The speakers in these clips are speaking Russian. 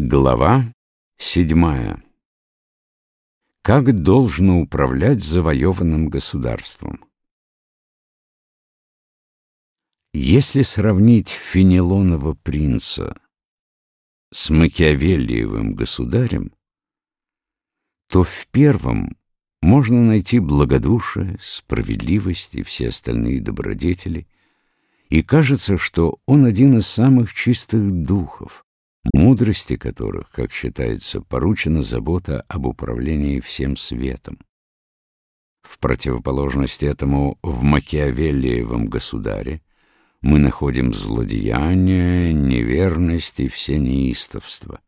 Глава седьмая. Как должно управлять завоеванным государством? Если сравнить Фенелонова принца с Макиавеллиевым государем, то в первом можно найти благодушие, справедливость и все остальные добродетели, и кажется, что он один из самых чистых духов, мудрости которых, как считается, поручена забота об управлении всем светом. В противоположность этому в Макиавеллиевом государе мы находим злодеяние, неверность и все неистовства.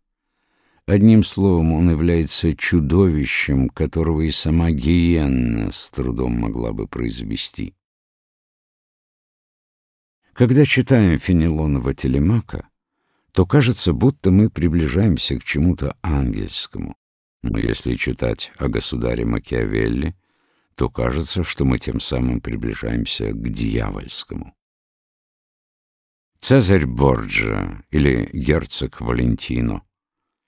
Одним словом, он является чудовищем, которого и сама гиенна с трудом могла бы произвести. Когда читаем Фенелонова Телемака, то кажется, будто мы приближаемся к чему-то ангельскому. Но если читать о государе Макиавелли, то кажется, что мы тем самым приближаемся к дьявольскому. Цезарь Борджа или герцог Валентино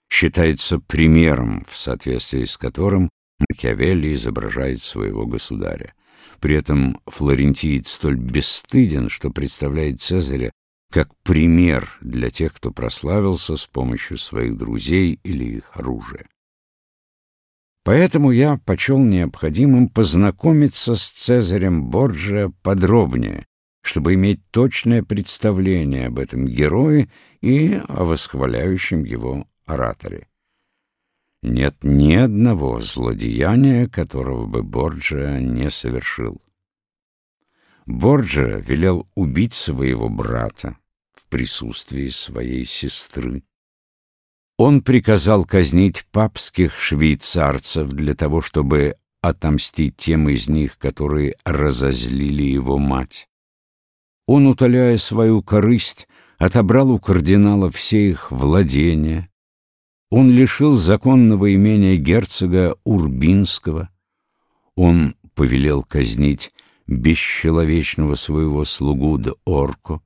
считается примером, в соответствии с которым Макиавелли изображает своего государя. При этом флорентиец столь бесстыден, что представляет Цезаря как пример для тех, кто прославился с помощью своих друзей или их оружия. Поэтому я почел необходимым познакомиться с Цезарем Борджиа подробнее, чтобы иметь точное представление об этом герое и о восхваляющем его ораторе. Нет ни одного злодеяния, которого бы Борджиа не совершил. Борджиа велел убить своего брата, присутствии своей сестры. Он приказал казнить папских швейцарцев для того, чтобы отомстить тем из них, которые разозлили его мать. Он, утоляя свою корысть, отобрал у кардинала все их владения. Он лишил законного имения герцога Урбинского. Он повелел казнить бесчеловечного своего слугу де Орко.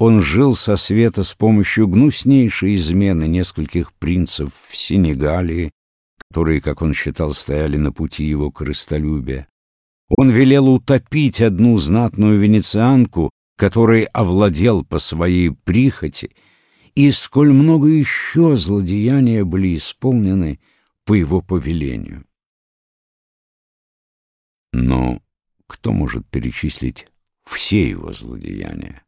Он жил со света с помощью гнуснейшей измены нескольких принцев в Сенегалии, которые, как он считал, стояли на пути его крыстолюбия. Он велел утопить одну знатную венецианку, которой овладел по своей прихоти, и сколь много еще злодеяния были исполнены по его повелению. Но кто может перечислить все его злодеяния?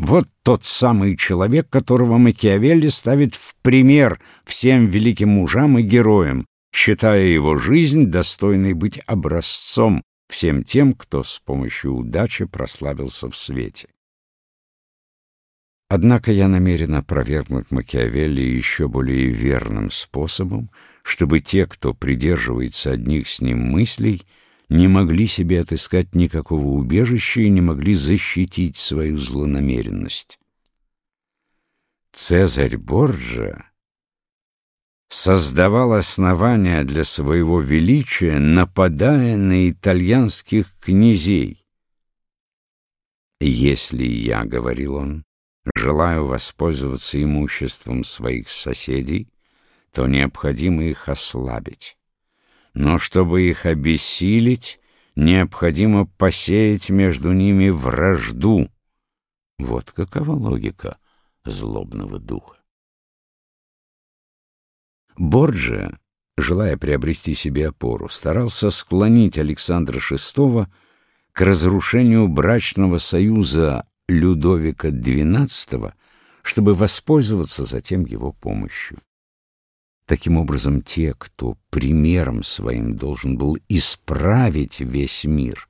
Вот тот самый человек, которого Макиавелли ставит в пример всем великим мужам и героям, считая его жизнь достойной быть образцом всем тем, кто с помощью удачи прославился в свете. Однако я намерен опровергнуть Макиавелли еще более верным способом, чтобы те, кто придерживается одних с ним мыслей, не могли себе отыскать никакого убежища и не могли защитить свою злонамеренность. Цезарь Борджа создавал основания для своего величия, нападая на итальянских князей. «Если я, — говорил он, — желаю воспользоваться имуществом своих соседей, то необходимо их ослабить но чтобы их обессилить, необходимо посеять между ними вражду. Вот какова логика злобного духа. Борджиа, желая приобрести себе опору, старался склонить Александра VI к разрушению брачного союза Людовика XII, чтобы воспользоваться затем его помощью. Таким образом, те, кто примером своим должен был исправить весь мир,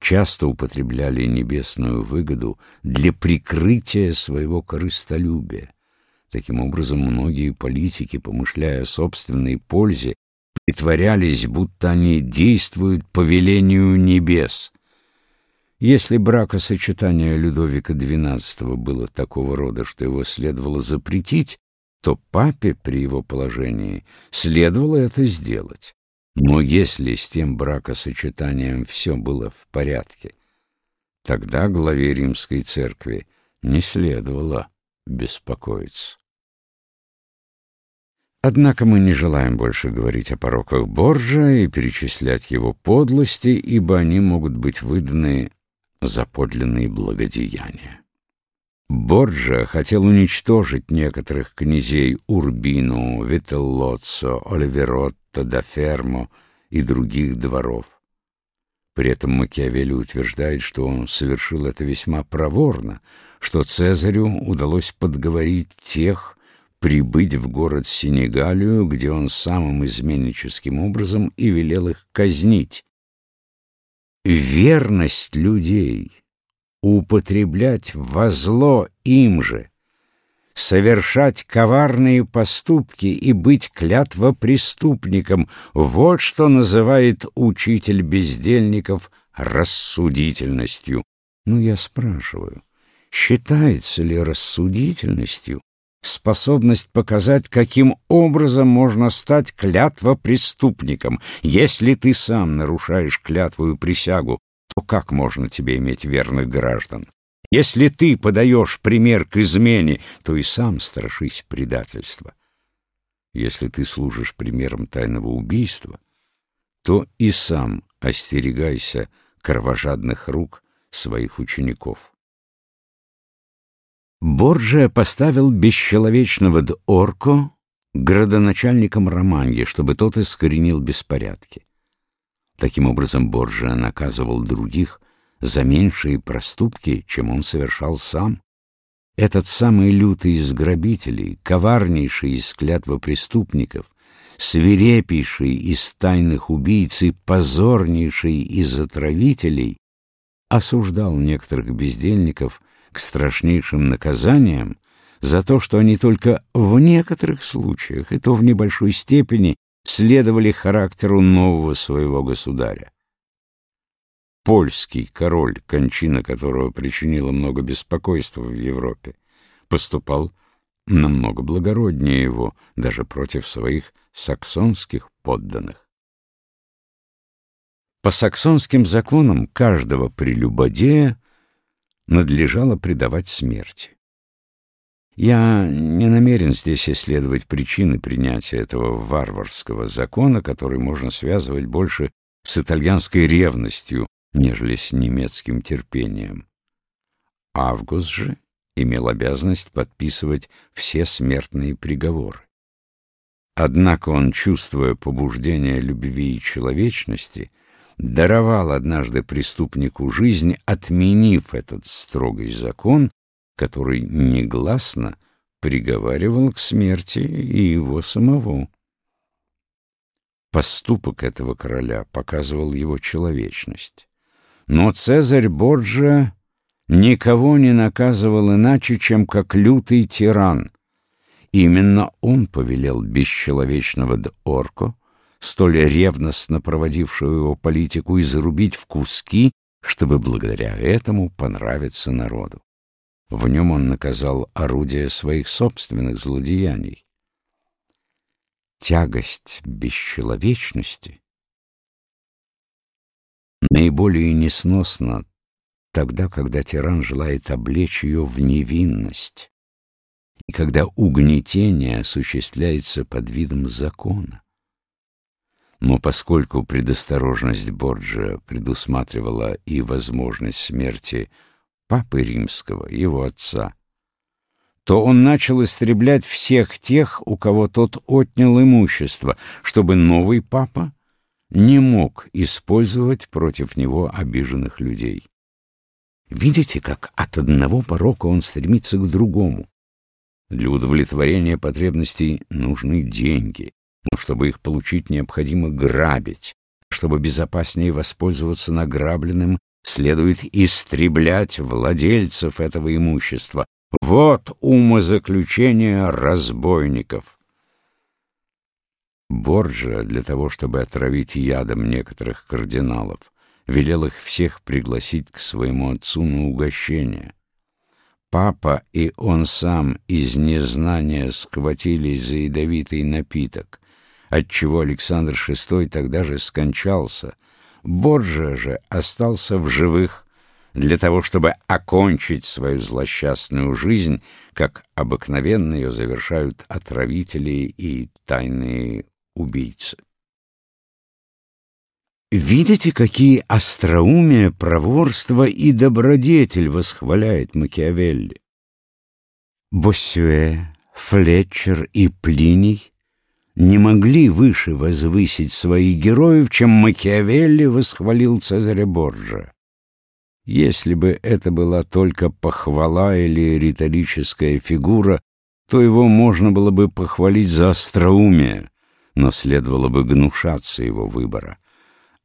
часто употребляли небесную выгоду для прикрытия своего корыстолюбия. Таким образом, многие политики, помышляя о собственной пользе, притворялись, будто они действуют по велению небес. Если бракосочетание Людовика XII было такого рода, что его следовало запретить, то папе при его положении следовало это сделать. Но если с тем бракосочетанием все было в порядке, тогда главе римской церкви не следовало беспокоиться. Однако мы не желаем больше говорить о пороках Борджа и перечислять его подлости, ибо они могут быть выданы за подлинные благодеяния. Борджа хотел уничтожить некоторых князей Урбину, Вителлоццо, Оливеротто, Дафермо и других дворов. При этом Макиавелли утверждает, что он совершил это весьма проворно, что Цезарю удалось подговорить тех, прибыть в город Сенегалию, где он самым изменническим образом и велел их казнить. Верность людей употреблять во зло им же, совершать коварные поступки и быть клятвопреступником — вот что называет учитель бездельников рассудительностью. Ну, я спрашиваю, считается ли рассудительностью способность показать, каким образом можно стать клятвопреступником. Если ты сам нарушаешь клятвую присягу, то как можно тебе иметь верных граждан? Если ты подаешь пример к измене, то и сам страшись предательства. Если ты служишь примером тайного убийства, то и сам остерегайся кровожадных рук своих учеников. Борджия поставил бесчеловечного Д'Орко градоначальником Романьи, чтобы тот искоренил беспорядки. Таким образом, Борджия наказывал других за меньшие проступки, чем он совершал сам. Этот самый лютый из грабителей, коварнейший из клятвопреступников, свирепейший из тайных убийц и позорнейший из отравителей, осуждал некоторых бездельников — к страшнейшим наказаниям за то, что они только в некоторых случаях, и то в небольшой степени, следовали характеру нового своего государя. Польский король, кончина которого причинила много беспокойства в Европе, поступал намного благороднее его, даже против своих саксонских подданных. По саксонским законам каждого прелюбодея надлежало предавать смерти. Я не намерен здесь исследовать причины принятия этого варварского закона, который можно связывать больше с итальянской ревностью, нежели с немецким терпением. Август же имел обязанность подписывать все смертные приговоры. Однако он, чувствуя побуждение любви и человечности, даровал однажды преступнику жизнь, отменив этот строгий закон, который негласно приговаривал к смерти и его самого. Поступок этого короля показывал его человечность. Но Цезарь Борджа никого не наказывал иначе, чем как лютый тиран. Именно он повелел бесчеловечного Д'Орко столь ревностно проводившего его политику, и зарубить в куски, чтобы благодаря этому понравиться народу. В нем он наказал орудие своих собственных злодеяний. Тягость бесчеловечности наиболее несносна тогда, когда тиран желает облечь ее в невинность, и когда угнетение осуществляется под видом закона. Но поскольку предосторожность Борджа предусматривала и возможность смерти Папы Римского, его отца, то он начал истреблять всех тех, у кого тот отнял имущество, чтобы новый папа не мог использовать против него обиженных людей. Видите, как от одного порока он стремится к другому. Для удовлетворения потребностей нужны деньги, но чтобы их получить, необходимо грабить. Чтобы безопаснее воспользоваться награбленным, следует истреблять владельцев этого имущества. Вот умозаключение разбойников. Борджа, для того, чтобы отравить ядом некоторых кардиналов, велел их всех пригласить к своему отцу на угощение. Папа и он сам из незнания схватились за ядовитый напиток отчего Александр VI тогда же скончался. Борджа же остался в живых, для того, чтобы окончить свою злосчастную жизнь, как обыкновенно ее завершают отравители и тайные убийцы. Видите, какие остроумие, проворство и добродетель восхваляет Макиавелли? Боссюэ, Флетчер и Плиний не могли выше возвысить своих героев, чем Макиавелли восхвалил Цезаря Борджа. Если бы это была только похвала или риторическая фигура, то его можно было бы похвалить за остроумие, но следовало бы гнушаться его выбора.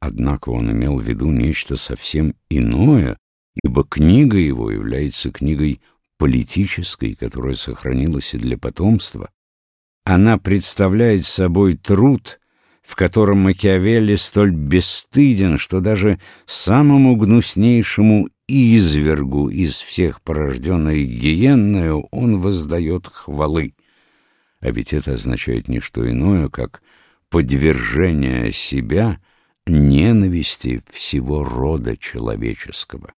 Однако он имел в виду нечто совсем иное, ибо книга его является книгой политической, которая сохранилась и для потомства. Она представляет собой труд, в котором Макиавелли столь бесстыден, что даже самому гнуснейшему извергу из всех порожденной гиенною он воздает хвалы. А ведь это означает не что иное, как подвержение себя — ненависти всего рода человеческого.